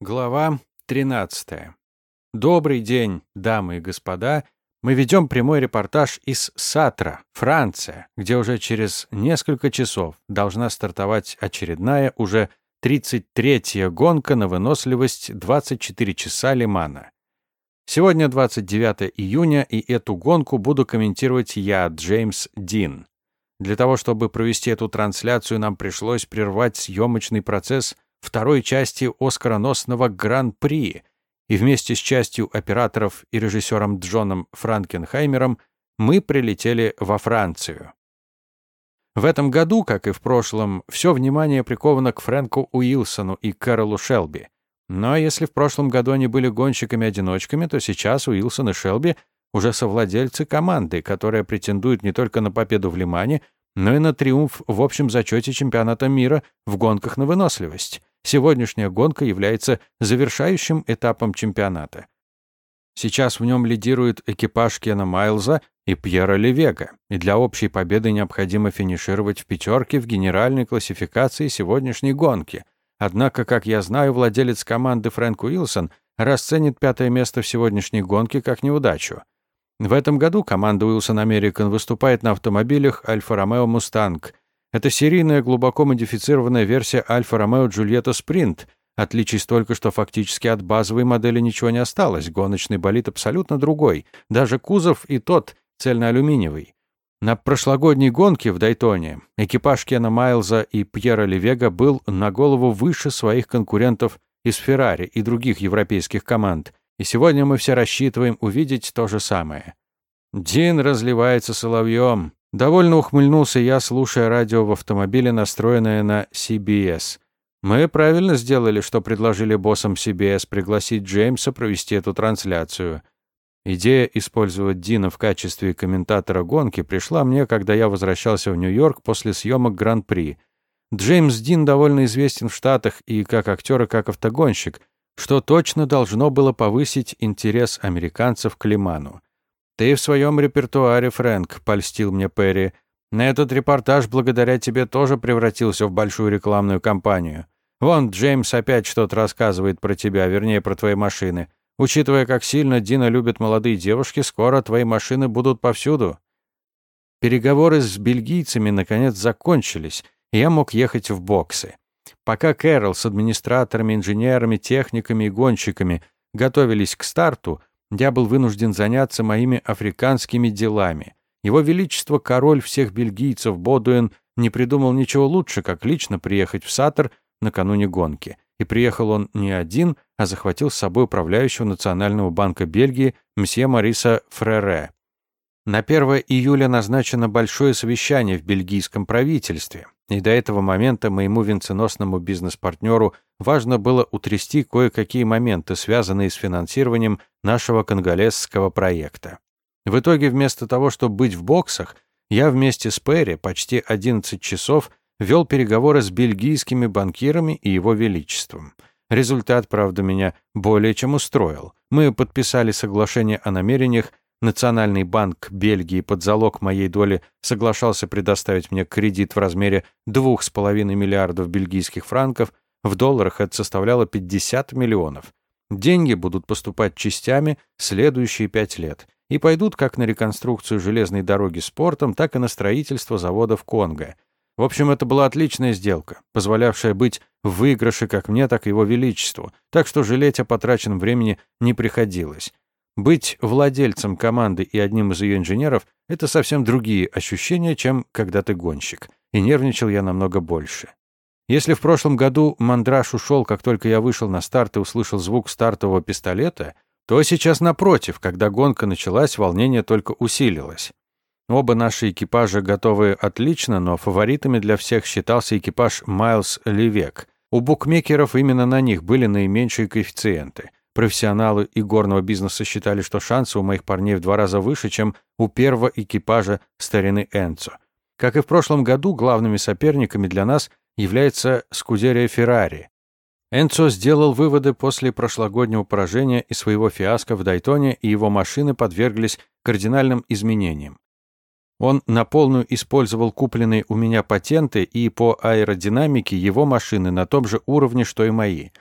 Глава 13. Добрый день, дамы и господа. Мы ведем прямой репортаж из Сатра, Франция, где уже через несколько часов должна стартовать очередная, уже 33-я гонка на выносливость 24 часа Лимана. Сегодня 29 июня, и эту гонку буду комментировать я, Джеймс Дин. Для того, чтобы провести эту трансляцию, нам пришлось прервать съемочный процесс – второй части оскароносного Гран-при, и вместе с частью операторов и режиссером Джоном Франкенхаймером мы прилетели во Францию. В этом году, как и в прошлом, все внимание приковано к Фрэнку Уилсону и Кэролу Шелби. Но если в прошлом году они были гонщиками-одиночками, то сейчас Уилсон и Шелби уже совладельцы команды, которая претендует не только на победу в Лимане, но и на триумф в общем зачете чемпионата мира в гонках на выносливость. Сегодняшняя гонка является завершающим этапом чемпионата. Сейчас в нем лидирует экипаж Кена Майлза и Пьера Левега, и для общей победы необходимо финишировать в пятерке в генеральной классификации сегодняшней гонки. Однако, как я знаю, владелец команды Фрэнк Уилсон расценит пятое место в сегодняшней гонке как неудачу. В этом году команда Wilson American выступает на автомобилях Alfa Romeo Mustang – это серийная, глубоко модифицированная версия Альфа Ромео Джульетта Спринт. Отличий столько, что фактически от базовой модели ничего не осталось. Гоночный болид абсолютно другой. Даже кузов и тот цельноалюминиевый. На прошлогодней гонке в Дайтоне экипаж Кена Майлза и Пьера Левега был на голову выше своих конкурентов из Феррари и других европейских команд. И сегодня мы все рассчитываем увидеть то же самое. Дин разливается соловьем. Довольно ухмыльнулся я, слушая радио в автомобиле, настроенное на CBS. Мы правильно сделали, что предложили боссам CBS пригласить Джеймса провести эту трансляцию. Идея использовать Дина в качестве комментатора гонки пришла мне, когда я возвращался в Нью-Йорк после съемок Гран-при. Джеймс Дин довольно известен в Штатах и как актер, и как автогонщик, что точно должно было повысить интерес американцев к Лиману. «Ты в своем репертуаре, Фрэнк», — польстил мне Перри. «На этот репортаж благодаря тебе тоже превратился в большую рекламную кампанию. Вон, Джеймс опять что-то рассказывает про тебя, вернее, про твои машины. Учитывая, как сильно Дина любит молодые девушки, скоро твои машины будут повсюду». Переговоры с бельгийцами наконец закончились, и я мог ехать в боксы. Пока Кэрол с администраторами, инженерами, техниками и гонщиками готовились к старту, я был вынужден заняться моими африканскими делами. Его Величество, король всех бельгийцев Бодуэн, не придумал ничего лучше, как лично приехать в Сатор накануне гонки. И приехал он не один, а захватил с собой управляющего Национального банка Бельгии мсье Мариса Фрере. На 1 июля назначено большое совещание в бельгийском правительстве, и до этого момента моему венценосному бизнес-партнеру важно было утрясти кое-какие моменты, связанные с финансированием нашего конголезского проекта. В итоге, вместо того, чтобы быть в боксах, я вместе с Перри почти 11 часов вел переговоры с бельгийскими банкирами и его величеством. Результат, правда, меня более чем устроил. Мы подписали соглашение о намерениях Национальный банк Бельгии под залог моей доли соглашался предоставить мне кредит в размере 2,5 миллиардов бельгийских франков, в долларах это составляло 50 миллионов. Деньги будут поступать частями следующие пять лет и пойдут как на реконструкцию железной дороги с портом, так и на строительство завода в Конго. В общем, это была отличная сделка, позволявшая быть в выигрыше как мне, так и его величеству, так что жалеть о потраченном времени не приходилось. Быть владельцем команды и одним из ее инженеров — это совсем другие ощущения, чем когда ты гонщик. И нервничал я намного больше. Если в прошлом году мандраж ушел, как только я вышел на старт и услышал звук стартового пистолета, то сейчас, напротив, когда гонка началась, волнение только усилилось. Оба наши экипажа готовы отлично, но фаворитами для всех считался экипаж Майлз Левек. У букмекеров именно на них были наименьшие коэффициенты. Профессионалы игорного бизнеса считали, что шансы у моих парней в два раза выше, чем у первого экипажа старины Энцо. Как и в прошлом году, главными соперниками для нас является Скудерия Феррари. Энцо сделал выводы после прошлогоднего поражения и своего фиаско в Дайтоне, и его машины подверглись кардинальным изменениям. Он на полную использовал купленные у меня патенты, и по аэродинамике его машины на том же уровне, что и мои –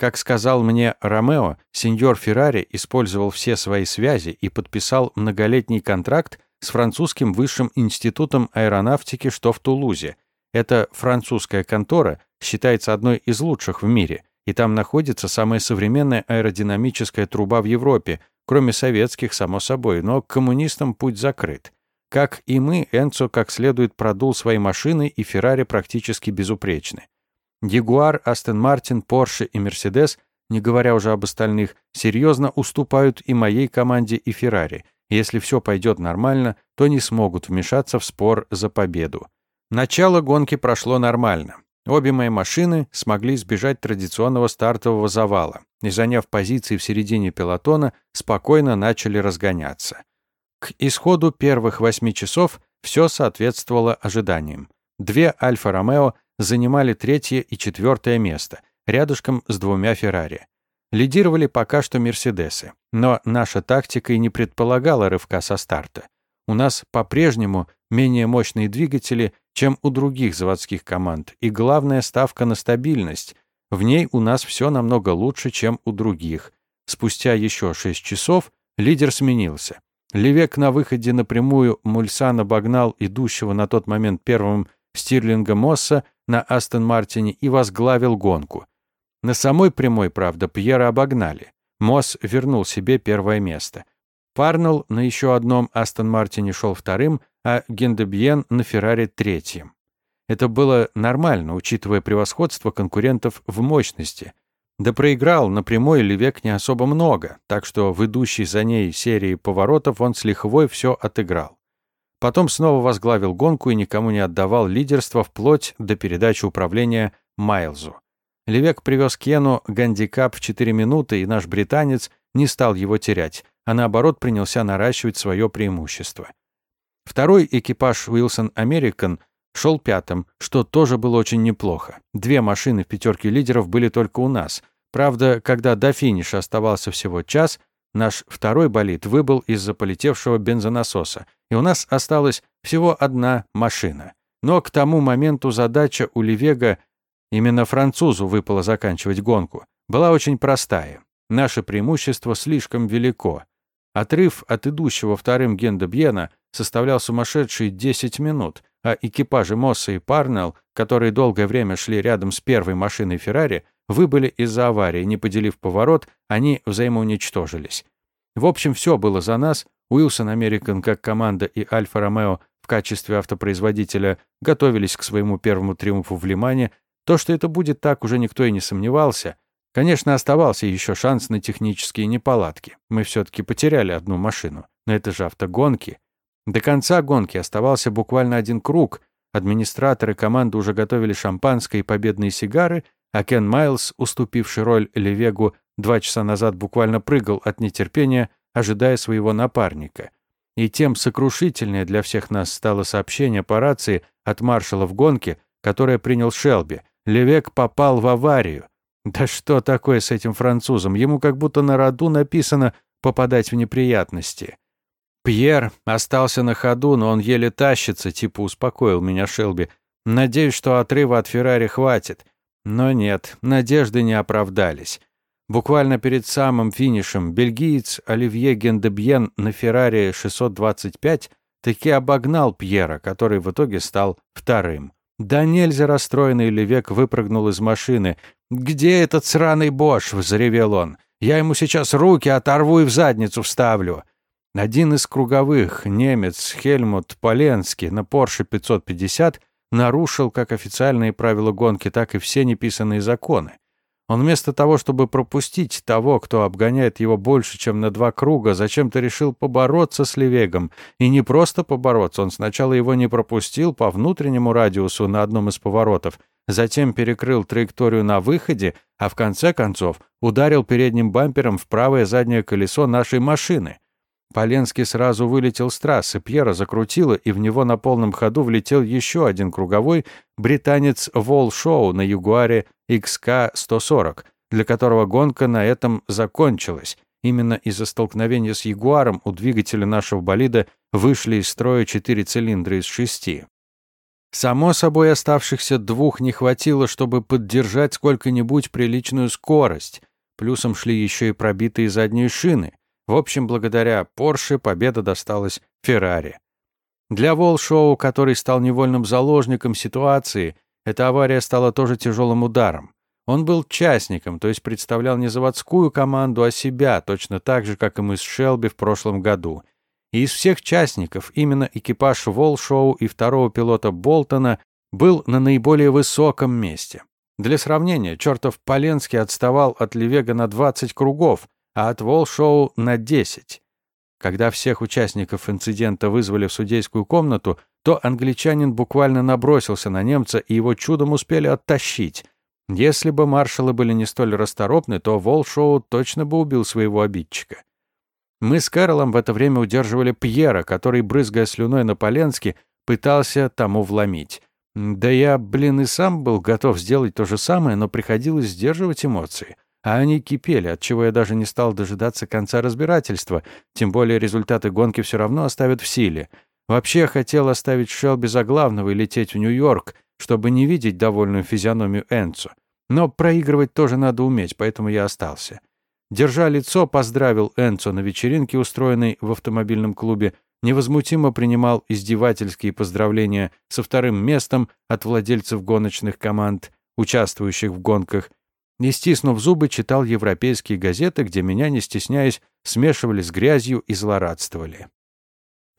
Как сказал мне Ромео, сеньор Феррари использовал все свои связи и подписал многолетний контракт с французским высшим институтом аэронавтики, что в Тулузе. Эта французская контора считается одной из лучших в мире, и там находится самая современная аэродинамическая труба в Европе, кроме советских, само собой, но коммунистам путь закрыт. Как и мы, Энцо как следует продул свои машины, и Феррари практически безупречны. Ягуар, Астон Мартин, Порше и Мерседес, не говоря уже об остальных, серьезно уступают и моей команде, и Феррари. Если все пойдет нормально, то не смогут вмешаться в спор за победу. Начало гонки прошло нормально. Обе мои машины смогли избежать традиционного стартового завала и, заняв позиции в середине пелотона, спокойно начали разгоняться. К исходу первых восьми часов все соответствовало ожиданиям. Две «Альфа-Ромео» занимали третье и четвертое место, рядышком с двумя «Феррари». Лидировали пока что «Мерседесы», но наша тактика и не предполагала рывка со старта. У нас по-прежнему менее мощные двигатели, чем у других заводских команд, и главная ставка на стабильность. В ней у нас все намного лучше, чем у других. Спустя еще 6 часов лидер сменился. Левек на выходе напрямую Мульсан обогнал идущего на тот момент первым Стирлинга Мосса на Астон Мартине и возглавил гонку. На самой прямой, правда, Пьера обогнали. Мосс вернул себе первое место. Парнелл на еще одном Астон Мартине шел вторым, а Гендебьен на Феррари третьим. Это было нормально, учитывая превосходство конкурентов в мощности. Да проиграл на прямой Левек не особо много, так что в идущей за ней серии поворотов он с лихвой все отыграл. Потом снова возглавил гонку и никому не отдавал лидерство вплоть до передачи управления Майлзу. Левек привез Кену гандикап в 4 минуты, и наш британец не стал его терять, а наоборот принялся наращивать свое преимущество. Второй экипаж Уилсон Американ шел пятым, что тоже было очень неплохо. Две машины в пятерке лидеров были только у нас. Правда, когда до финиша оставался всего час, Наш второй болид выбыл из-за полетевшего бензонасоса, и у нас осталась всего одна машина. Но к тому моменту задача у Левега, именно французу выпало заканчивать гонку, была очень простая. Наше преимущество слишком велико. Отрыв от идущего вторым Гендебьена составлял сумасшедшие 10 минут, а экипажи Мосса и Парнелл, которые долгое время шли рядом с первой машиной Феррари, выбыли из-за аварии, не поделив поворот, они взаимоуничтожились. В общем, все было за нас. Уилсон Американ как команда и Альфа-Ромео в качестве автопроизводителя готовились к своему первому триумфу в Лимане. То, что это будет так, уже никто и не сомневался. Конечно, оставался еще шанс на технические неполадки. Мы все-таки потеряли одну машину. Но это же автогонки. До конца гонки оставался буквально один круг. Администраторы команды уже готовили шампанское и победные сигары, а Кен Майлз, уступивший роль Левегу, два часа назад буквально прыгал от нетерпения, ожидая своего напарника. И тем сокрушительнее для всех нас стало сообщение по рации от маршала в гонке, которое принял Шелби. Левек попал в аварию. Да что такое с этим французом? Ему как будто на роду написано «попадать в неприятности». Пьер остался на ходу, но он еле тащится, типа успокоил меня Шелби. Надеюсь, что отрыва от Феррари хватит. Но нет, надежды не оправдались. Буквально перед самым финишем бельгиец Оливье Гендебьен на Феррари 625 таки обогнал Пьера, который в итоге стал вторым. Да нельзя расстроенный Левек выпрыгнул из машины. «Где этот сраный Бош?» — взревел он. «Я ему сейчас руки оторву и в задницу вставлю». Один из круговых, немец Хельмут Поленский на Porsche 550 нарушил как официальные правила гонки, так и все неписанные законы. Он вместо того, чтобы пропустить того, кто обгоняет его больше, чем на два круга, зачем-то решил побороться с Левегом. И не просто побороться, он сначала его не пропустил по внутреннему радиусу на одном из поворотов, затем перекрыл траекторию на выходе, а в конце концов ударил передним бампером в правое заднее колесо нашей машины. Поленский сразу вылетел с трассы, Пьера закрутило, и в него на полном ходу влетел еще один круговой британец Вол Шоу на Ягуаре XK-140, для которого гонка на этом закончилась. Именно из-за столкновения с Ягуаром у двигателя нашего болида вышли из строя четыре цилиндра из шести. Само собой, оставшихся двух не хватило, чтобы поддержать сколько-нибудь приличную скорость. Плюсом шли еще и пробитые задние шины. В общем, благодаря Порше победа досталась Феррари. Для Волшоу, который стал невольным заложником ситуации, эта авария стала тоже тяжелым ударом. Он был частником, то есть представлял не заводскую команду, а себя, точно так же, как и мы с Шелби в прошлом году. И из всех частников именно экипаж Волшоу и второго пилота Болтона был на наиболее высоком месте. Для сравнения, чертов Поленский отставал от Левега на 20 кругов, а от Волшоу на 10. Когда всех участников инцидента вызвали в судейскую комнату, то англичанин буквально набросился на немца и его чудом успели оттащить. Если бы маршалы были не столь расторопны, то Волшоу точно бы убил своего обидчика. Мы с Кэролом в это время удерживали Пьера, который, брызгая слюной на Поленски, пытался тому вломить. Да я, блин, и сам был готов сделать то же самое, но приходилось сдерживать эмоции. А они кипели, отчего я даже не стал дожидаться конца разбирательства, тем более результаты гонки все равно оставят в силе. Вообще хотел оставить Шелби за главного и лететь в Нью-Йорк, чтобы не видеть довольную физиономию Энцу. Но проигрывать тоже надо уметь, поэтому я остался. Держа лицо, поздравил Энцо на вечеринке, устроенной в автомобильном клубе, невозмутимо принимал издевательские поздравления со вторым местом от владельцев гоночных команд, участвующих в гонках, и, стиснув зубы, читал европейские газеты, где меня, не стесняясь, смешивали с грязью и злорадствовали.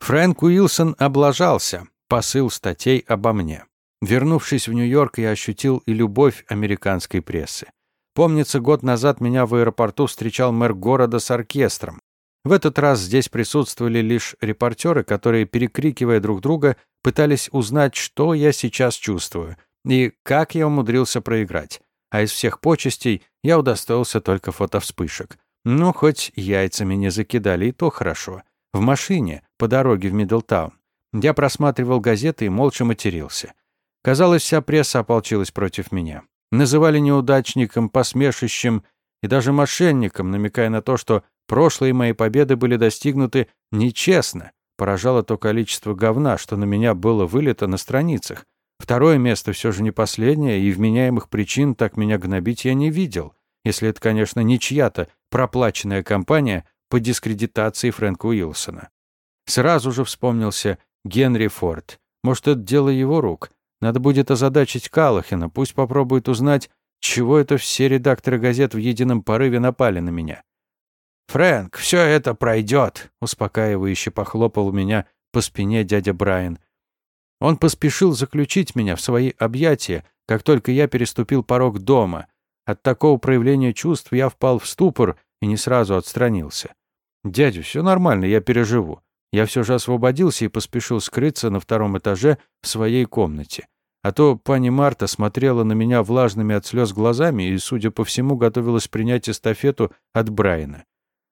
Фрэнк Уилсон облажался, посыл статей обо мне. Вернувшись в Нью-Йорк, я ощутил и любовь американской прессы. Помнится, год назад меня в аэропорту встречал мэр города с оркестром. В этот раз здесь присутствовали лишь репортеры, которые, перекрикивая друг друга, пытались узнать, что я сейчас чувствую и как я умудрился проиграть. А из всех почестей я удостоился только фотовспышек. Ну, хоть яйцами не закидали, и то хорошо. В машине, по дороге в Мидлтаун. Я просматривал газеты и молча матерился. Казалось, вся пресса ополчилась против меня. Называли неудачником, посмешищем и даже мошенником, намекая на то, что прошлые мои победы были достигнуты нечестно. Поражало то количество говна, что на меня было вылито на страницах. Второе место все же не последнее, и вменяемых причин так меня гнобить я не видел, если это, конечно, не чья-то проплаченная кампания по дискредитации Фрэнка Уилсона. Сразу же вспомнился Генри Форд. Может, это дело его рук. Надо будет озадачить Калахина, пусть попробует узнать, чего это все редакторы газет в едином порыве напали на меня. «Фрэнк, все это пройдет», — успокаивающе похлопал меня по спине дядя Брайан. Он поспешил заключить меня в свои объятия, как только я переступил порог дома. От такого проявления чувств я впал в ступор и не сразу отстранился. «Дядя, все нормально, я переживу». Я все же освободился и поспешил скрыться на втором этаже в своей комнате. А то пани Марта смотрела на меня влажными от слез глазами и, судя по всему, готовилась принять эстафету от Брайана.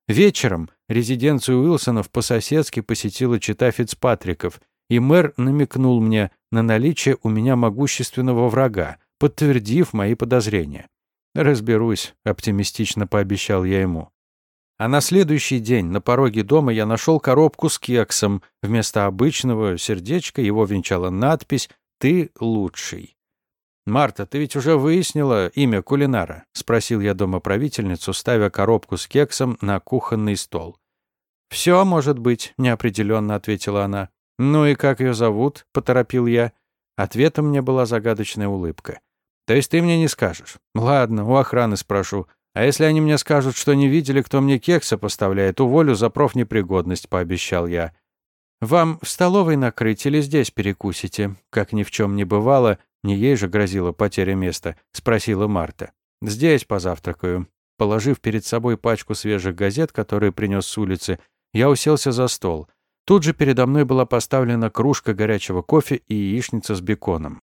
Вечером резиденцию Уилсонов по-соседски посетила чита Фицпатриков, и мэр намекнул мне на наличие у меня могущественного врага, подтвердив мои подозрения. «Разберусь», — оптимистично пообещал я ему. А на следующий день на пороге дома я нашел коробку с кексом. Вместо обычного сердечка его венчала надпись ты лучший. «Марта, ты ведь уже выяснила имя кулинара?» — спросил я домоправительницу, ставя коробку с кексом на кухонный стол. «Все может быть», — неопределенно ответила она. «Ну и как ее зовут?» — поторопил я. Ответом мне была загадочная улыбка. «То есть ты мне не скажешь?» «Ладно, у охраны спрошу. А если они мне скажут, что не видели, кто мне кекса поставляет, уволю за профнепригодность», — пообещал я. «Вам в столовой накрыть или здесь перекусите?» Как ни в чем не бывало, не ей же грозила потеря места, спросила Марта. «Здесь позавтракаю». Положив перед собой пачку свежих газет, которые принес с улицы, я уселся за стол. Тут же передо мной была поставлена кружка горячего кофе и яичница с беконом.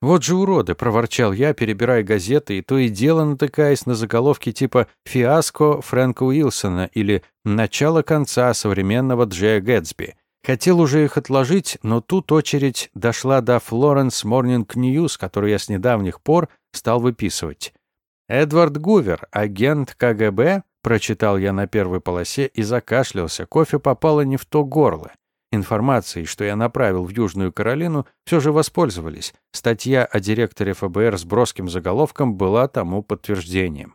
«Вот же уроды!» — проворчал я, перебирая газеты, и то и дело натыкаясь на заголовки типа «Фиаско Фрэнка Уилсона» или «Начало конца современного Джея Гэтсби». Хотел уже их отложить, но тут очередь дошла до Florence Morning News, которую я с недавних пор стал выписывать. «Эдвард Гувер, агент КГБ?» — прочитал я на первой полосе и закашлялся. Кофе попало не в то горло. информацией, что я направил в Южную Каролину, все же воспользовались. Статья о директоре ФБР с броским заголовком была тому подтверждением.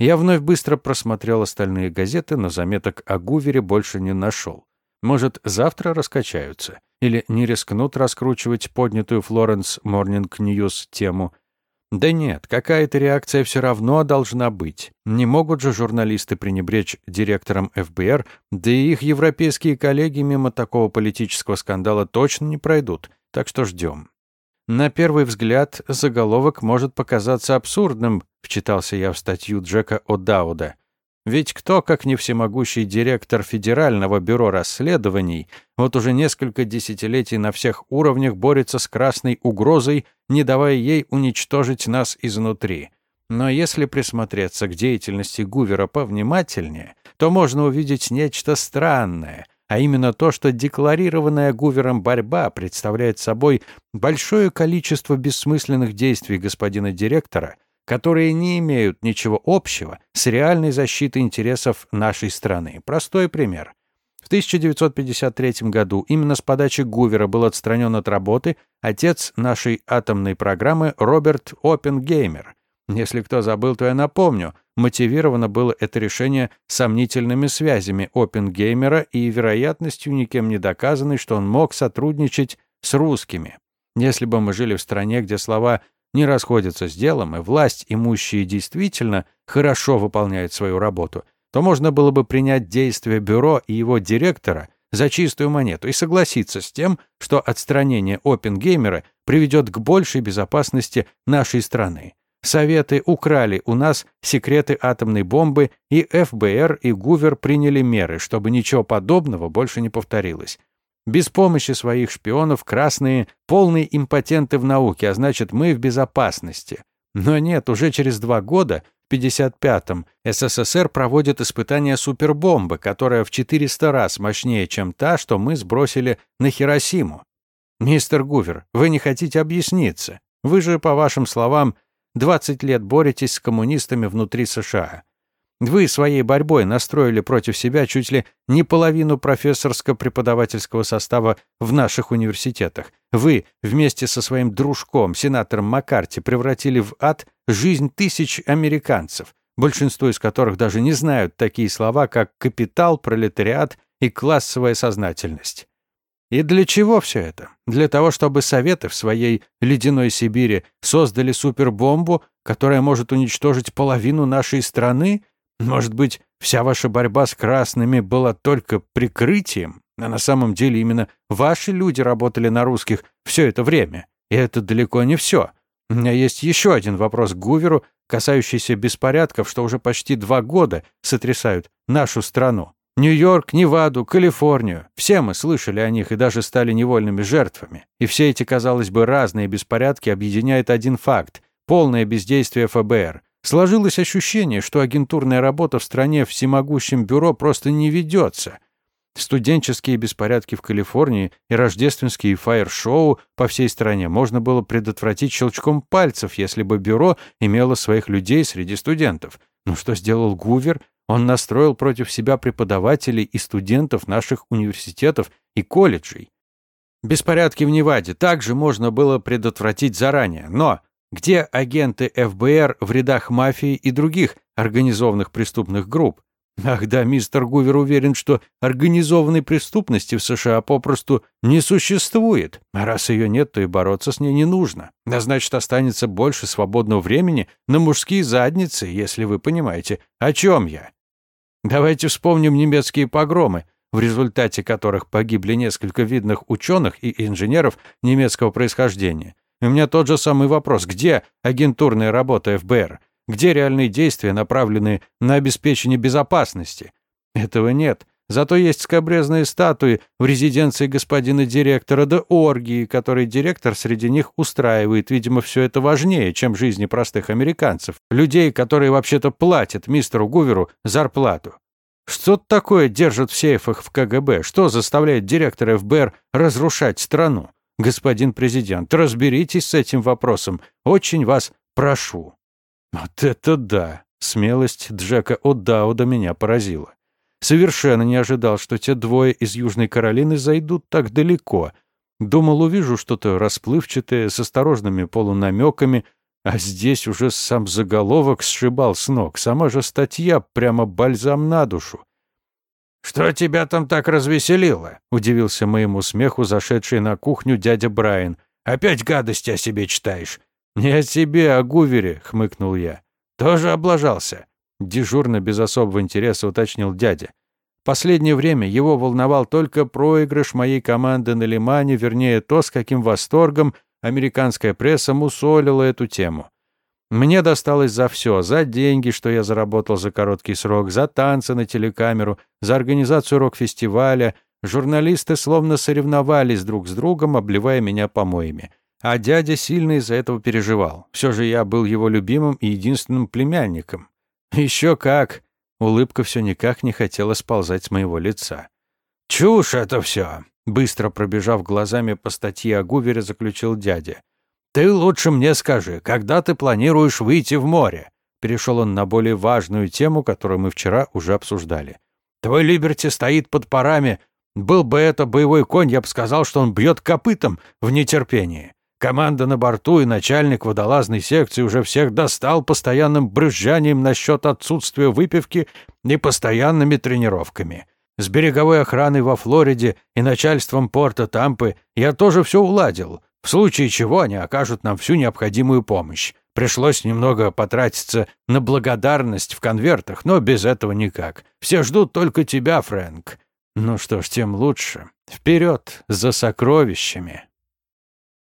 Я вновь быстро просмотрел остальные газеты, но заметок о Гувере больше не нашел. Может, завтра раскачаются? Или не рискнут раскручивать поднятую Florence Morning News тему – да нет, какая-то реакция все равно должна быть. Не могут же журналисты пренебречь директором ФБР, да и их европейские коллеги мимо такого политического скандала точно не пройдут, так что ждем. На первый взгляд заголовок может показаться абсурдным, вчитался я в статью Джека О'Дауда. Ведь кто, как не всемогущий директор Федерального бюро расследований, вот уже несколько десятилетий на всех уровнях борется с красной угрозой, не давая ей уничтожить нас изнутри. Но если присмотреться к деятельности Гувера повнимательнее, то можно увидеть нечто странное, а именно то, что декларированная Гувером борьба представляет собой большое количество бессмысленных действий господина директора, которые не имеют ничего общего с реальной защитой интересов нашей страны. Простой пример. В 1953 году именно с подачи Гувера был отстранен от работы отец нашей атомной программы Роберт Оппенгеймер. Если кто забыл, то я напомню, мотивировано было это решение сомнительными связями Оппенгеймера и вероятностью никем не доказанной, что он мог сотрудничать с русскими. Если бы мы жили в стране, где слова не расходятся с делом, и власть имущие действительно хорошо выполняют свою работу, то можно было бы принять действия бюро и его директора за чистую монету и согласиться с тем, что отстранение Опенгеймера приведет к большей безопасности нашей страны. Советы украли у нас секреты атомной бомбы, и ФБР и Гувер приняли меры, чтобы ничего подобного больше не повторилось. Без помощи своих шпионов красные полные импотенты в науке, а значит, мы в безопасности. Но нет, уже через два года, в 55-м, СССР проводит испытания супербомбы, которая в 400 раз мощнее, чем та, что мы сбросили на Хиросиму. Мистер Гувер, вы не хотите объясниться. Вы же, по вашим словам, 20 лет боретесь с коммунистами внутри США. Вы своей борьбой настроили против себя чуть ли не половину профессорско-преподавательского состава в наших университетах. Вы вместе со своим дружком, сенатором Маккарти, превратили в ад жизнь тысяч американцев, большинство из которых даже не знают такие слова, как капитал, пролетариат и классовая сознательность. И для чего все это? Для того, чтобы Советы в своей ледяной Сибири создали супербомбу, которая может уничтожить половину нашей страны? Может быть, вся ваша борьба с красными была только прикрытием, а на самом деле именно ваши люди работали на русских все это время. И это далеко не все. У меня есть еще один вопрос к Гуверу, касающийся беспорядков, что уже почти два года сотрясают нашу страну. Нью-Йорк, Неваду, Калифорнию. Все мы слышали о них и даже стали невольными жертвами. И все эти, казалось бы, разные беспорядки объединяет один факт – полное бездействие ФБР. Сложилось ощущение, что агентурная работа в стране всемогущем бюро просто не ведется. Студенческие беспорядки в Калифорнии и рождественские фаер-шоу по всей стране можно было предотвратить щелчком пальцев, если бы бюро имело своих людей среди студентов. Но что сделал Гувер? Он настроил против себя преподавателей и студентов наших университетов и колледжей. Беспорядки в Неваде также можно было предотвратить заранее, но где агенты ФБР в рядах мафии и других организованных преступных групп? Ах да, мистер Гувер уверен, что организованной преступности в США попросту не существует. А раз ее нет, то и бороться с ней не нужно. А значит, останется больше свободного времени на мужские задницы, если вы понимаете, о чем я. Давайте вспомним немецкие погромы, в результате которых погибли несколько видных ученых и инженеров немецкого происхождения. У меня тот же самый вопрос. Где агентурная работа ФБР? Где реальные действия, направленные на обеспечение безопасности? Этого нет. Зато есть скобрезные статуи в резиденции господина директора до оргии, который директор среди них устраивает. Видимо, все это важнее, чем жизни простых американцев. Людей, которые вообще-то платят мистеру Гуверу зарплату. Что такое держат в сейфах в КГБ? Что заставляет директора ФБР разрушать страну? Господин президент, разберитесь с этим вопросом. Очень вас прошу». Вот это да! Смелость Джека О'Дауда меня поразила. Совершенно не ожидал, что те двое из Южной Каролины зайдут так далеко. Думал, увижу что-то расплывчатое, с осторожными полунамеками, а здесь уже сам заголовок сшибал с ног, сама же статья прямо бальзам на душу. «Что тебя там так развеселило?» — удивился моему смеху зашедший на кухню дядя Брайан. «Опять гадости о себе читаешь?» «Не о себе, а о Гувере», — хмыкнул я. «Тоже облажался?» — дежурно, без особого интереса уточнил дядя. Последнее время его волновал только проигрыш моей команды на Лимане, вернее, то, с каким восторгом американская пресса мусолила эту тему. Мне досталось за все, за деньги, что я заработал за короткий срок, за танцы на телекамеру, за организацию рок-фестиваля. Журналисты словно соревновались друг с другом, обливая меня помоями. А дядя сильно из-за этого переживал. Все же я был его любимым и единственным племянником. Еще как! Улыбка все никак не хотела сползать с моего лица. «Чушь это все!» Быстро пробежав глазами по статье о Гувере, заключил дядя. «Ты лучше мне скажи, когда ты планируешь выйти в море?» Перешел он на более важную тему, которую мы вчера уже обсуждали. «Твой Либерти стоит под парами. Был бы это боевой конь, я бы сказал, что он бьет копытом в нетерпении. Команда на борту и начальник водолазной секции уже всех достал постоянным брызжанием насчет отсутствия выпивки и постоянными тренировками. С береговой охраной во Флориде и начальством порта Тампы я тоже все уладил в случае чего они окажут нам всю необходимую помощь. Пришлось немного потратиться на благодарность в конвертах, но без этого никак. Все ждут только тебя, Фрэнк. Ну что ж, тем лучше. Вперед за сокровищами.